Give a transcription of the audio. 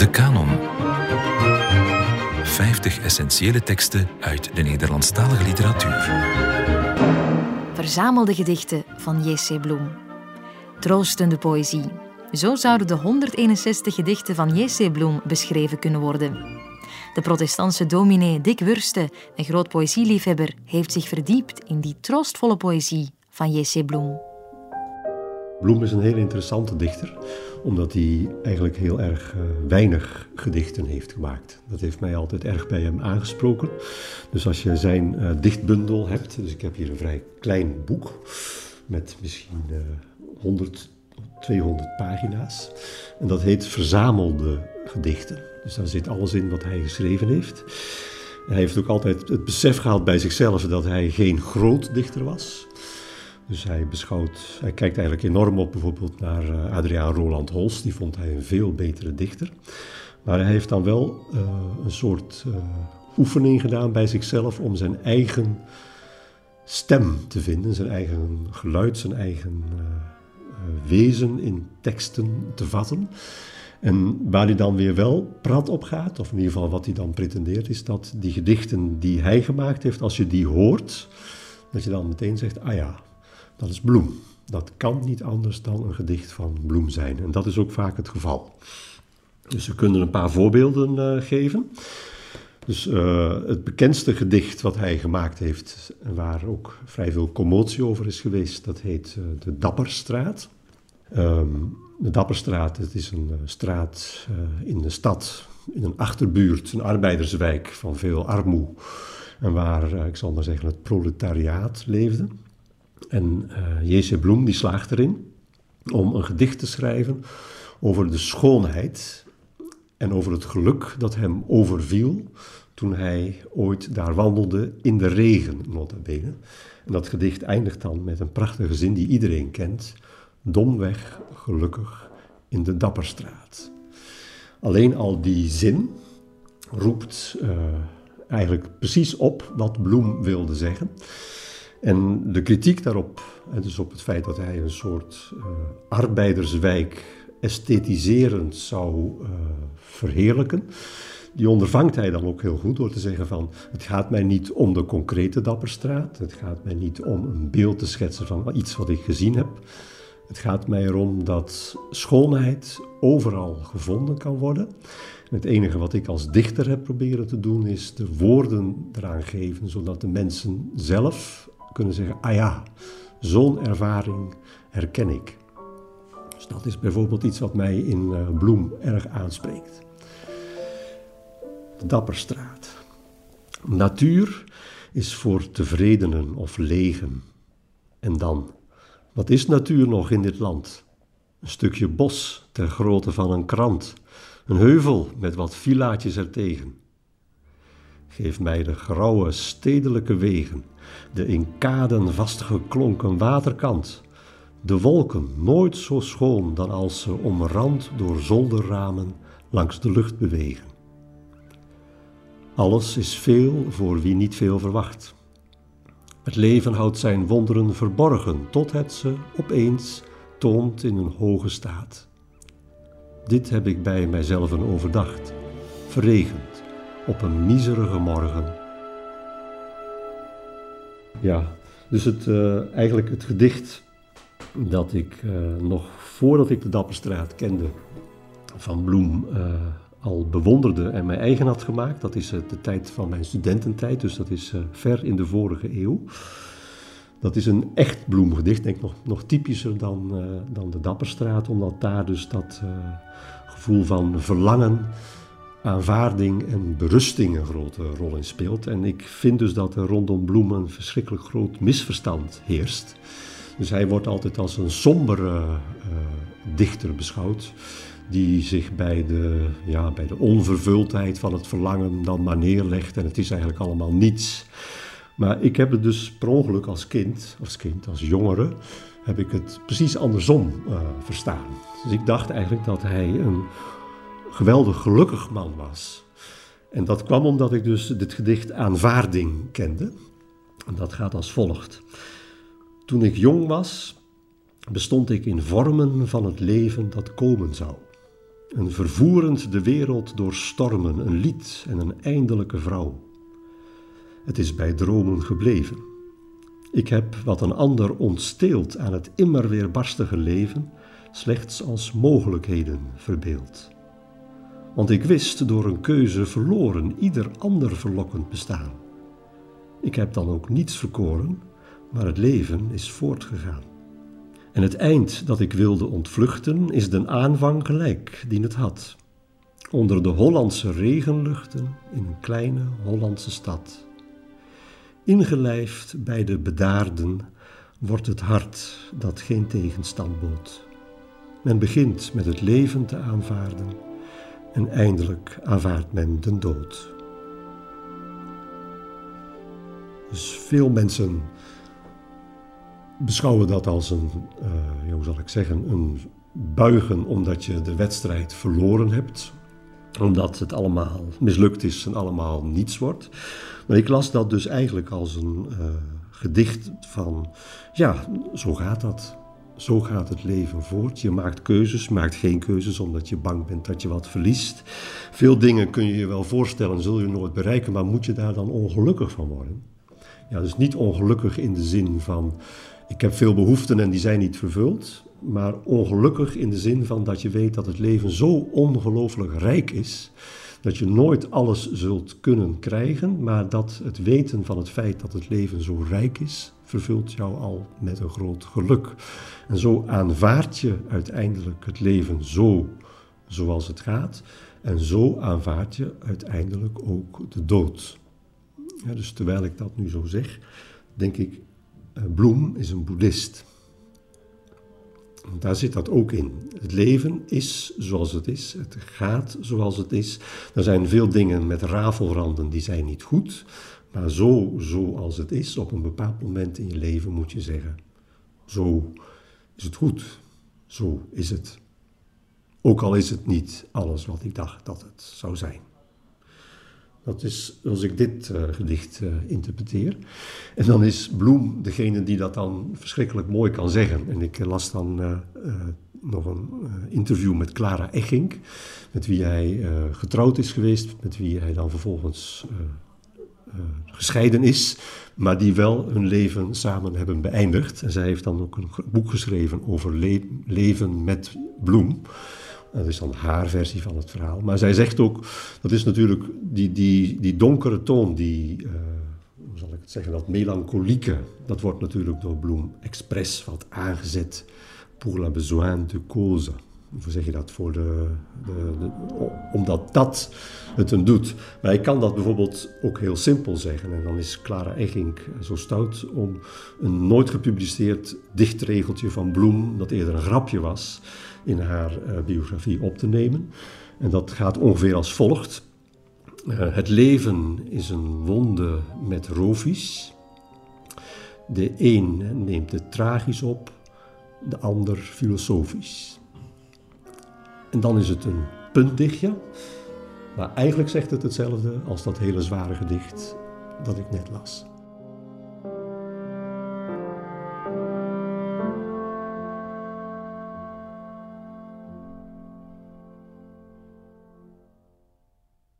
De Canon. 50 essentiële teksten uit de Nederlandstalige literatuur. Verzamelde gedichten van J.C. Bloem. Troostende poëzie. Zo zouden de 161 gedichten van J.C. Bloem beschreven kunnen worden. De protestantse dominee Dick Wurste, een groot poëzieliefhebber, heeft zich verdiept in die troostvolle poëzie van J.C. Bloem. Bloem is een heel interessante dichter, omdat hij eigenlijk heel erg uh, weinig gedichten heeft gemaakt. Dat heeft mij altijd erg bij hem aangesproken. Dus als je zijn uh, dichtbundel hebt, dus ik heb hier een vrij klein boek met misschien uh, 100, 200 pagina's. En dat heet Verzamelde Gedichten. Dus daar zit alles in wat hij geschreven heeft. Hij heeft ook altijd het besef gehad bij zichzelf dat hij geen groot dichter was. Dus hij hij kijkt eigenlijk enorm op bijvoorbeeld naar uh, Adriaan Roland Holst, die vond hij een veel betere dichter. Maar hij heeft dan wel uh, een soort uh, oefening gedaan bij zichzelf om zijn eigen stem te vinden, zijn eigen geluid, zijn eigen wezen in teksten te vatten. En waar hij dan weer wel prat op gaat, of in ieder geval wat hij dan pretendeert, is dat die gedichten die hij gemaakt heeft, als je die hoort, dat je dan meteen zegt, ah ja, dat is Bloem. Dat kan niet anders dan een gedicht van Bloem zijn. En dat is ook vaak het geval. Dus we kunnen een paar voorbeelden uh, geven. Dus uh, het bekendste gedicht wat hij gemaakt heeft, waar ook vrij veel commotie over is geweest, dat heet uh, de Dapperstraat. Um, de Dapperstraat, het is een straat in de stad, in een achterbuurt, een arbeiderswijk van veel armoe. En waar, ik zal maar zeggen, het proletariaat leefde. En uh. Bloem die slaagt erin om een gedicht te schrijven over de schoonheid en over het geluk dat hem overviel toen hij ooit daar wandelde in de regen, nota bene. En dat gedicht eindigt dan met een prachtige zin die iedereen kent. Domweg, gelukkig, in de Dapperstraat. Alleen al die zin roept uh, eigenlijk precies op wat Bloem wilde zeggen. En de kritiek daarop, dus op het feit dat hij een soort uh, arbeiderswijk esthetiserend zou uh, verheerlijken, die ondervangt hij dan ook heel goed door te zeggen van het gaat mij niet om de concrete Dapperstraat, het gaat mij niet om een beeld te schetsen van iets wat ik gezien heb. Het gaat mij erom dat schoonheid overal gevonden kan worden. En het enige wat ik als dichter heb proberen te doen is de woorden eraan geven, zodat de mensen zelf kunnen zeggen, ah ja, zo'n ervaring herken ik. Dus dat is bijvoorbeeld iets wat mij in uh, Bloem erg aanspreekt. De Dapperstraat. Natuur is voor tevredenen of legen. En dan, wat is natuur nog in dit land? Een stukje bos ter grootte van een krant, een heuvel met wat villaatjes ertegen. Geef mij de grauwe stedelijke wegen, de in kaden vastgeklonken waterkant, de wolken nooit zo schoon dan als ze omrand door zolderramen langs de lucht bewegen. Alles is veel voor wie niet veel verwacht. Het leven houdt zijn wonderen verborgen tot het ze opeens toont in een hoge staat. Dit heb ik bij mijzelf overdacht, verregend op een miserige morgen ja, dus het, uh, eigenlijk het gedicht dat ik uh, nog voordat ik de Dapperstraat kende van Bloem uh, al bewonderde en mijn eigen had gemaakt. Dat is de tijd van mijn studententijd, dus dat is ver in de vorige eeuw. Dat is een echt bloemgedicht, denk ik nog, nog typischer dan, dan de Dapperstraat, omdat daar dus dat gevoel van verlangen aanvaarding en berusting een grote rol in speelt. En ik vind dus dat er rondom Bloem een verschrikkelijk groot misverstand heerst. Dus hij wordt altijd als een sombere uh, dichter beschouwd, die zich bij de, ja, bij de onvervuldheid van het verlangen dan maar neerlegt en het is eigenlijk allemaal niets. Maar ik heb het dus per ongeluk als kind, als kind, als jongere, heb ik het precies andersom uh, verstaan. Dus ik dacht eigenlijk dat hij een geweldig gelukkig man was. En dat kwam omdat ik dus dit gedicht Aanvaarding kende. En dat gaat als volgt. Toen ik jong was, bestond ik in vormen van het leven dat komen zou. Een vervoerend de wereld door stormen, een lied en een eindelijke vrouw. Het is bij dromen gebleven. Ik heb wat een ander ontsteelt aan het immer weer barstige leven, slechts als mogelijkheden verbeeld. Want ik wist door een keuze verloren ieder ander verlokkend bestaan. Ik heb dan ook niets verkoren, maar het leven is voortgegaan. En het eind dat ik wilde ontvluchten is den aanvang gelijk die het had. Onder de Hollandse regenluchten in een kleine Hollandse stad. Ingelijfd bij de bedaarden wordt het hart dat geen tegenstand bood. Men begint met het leven te aanvaarden en eindelijk aanvaardt men de dood. Dus veel mensen beschouwen dat als een, uh, hoe zal ik zeggen, een buigen omdat je de wedstrijd verloren hebt. Omdat het allemaal mislukt is en allemaal niets wordt. Maar ik las dat dus eigenlijk als een uh, gedicht van, ja, zo gaat dat. Zo gaat het leven voort. Je maakt keuzes, maakt geen keuzes omdat je bang bent dat je wat verliest. Veel dingen kun je je wel voorstellen, zul je nooit bereiken, maar moet je daar dan ongelukkig van worden? Ja, dus niet ongelukkig in de zin van ik heb veel behoeften en die zijn niet vervuld, maar ongelukkig in de zin van dat je weet dat het leven zo ongelooflijk rijk is, dat je nooit alles zult kunnen krijgen, maar dat het weten van het feit dat het leven zo rijk is, vervult jou al met een groot geluk. En zo aanvaard je uiteindelijk het leven zo zoals het gaat, en zo aanvaard je uiteindelijk ook de dood. Dus terwijl ik dat nu zo zeg, denk ik, uh, Bloem is een boeddhist. Daar zit dat ook in. Het leven is zoals het is, het gaat zoals het is. Er zijn veel dingen met rafelranden die zijn niet goed, maar zo zoals het is, op een bepaald moment in je leven moet je zeggen, zo is het goed, zo is het. Ook al is het niet alles wat ik dacht dat het zou zijn. Dat is zoals ik dit uh, gedicht uh, interpreteer. En dan is Bloem degene die dat dan verschrikkelijk mooi kan zeggen. En ik las dan nog een interview met Clara Echink, met wie hij getrouwd is geweest, met wie hij dan vervolgens gescheiden is, maar die wel hun leven samen hebben beëindigd. En zij heeft dan ook een boek geschreven over le leven met Bloem. Dat is dan haar versie van het verhaal. Maar zij zegt ook, dat is natuurlijk die, die, die donkere toon, die, uh, hoe zal ik het zeggen, dat melancholieke, dat wordt natuurlijk door Bloem expres wat aangezet pour la besoin de cause. Hoe zeg je dat voor de, de, omdat dat het hem doet. Maar ik kan dat bijvoorbeeld ook heel simpel zeggen. En dan is Clara Eggink zo stout om een nooit gepubliceerd dichtregeltje van Bloem, dat eerder een grapje was, in haar uh, biografie op te nemen. En dat gaat ongeveer als volgt. Uh, het leven is een wonde met rovies. De een neemt het tragisch op, de ander filosofisch. En dan is het een puntdichtje, maar eigenlijk zegt het hetzelfde als dat hele zware gedicht dat ik net las.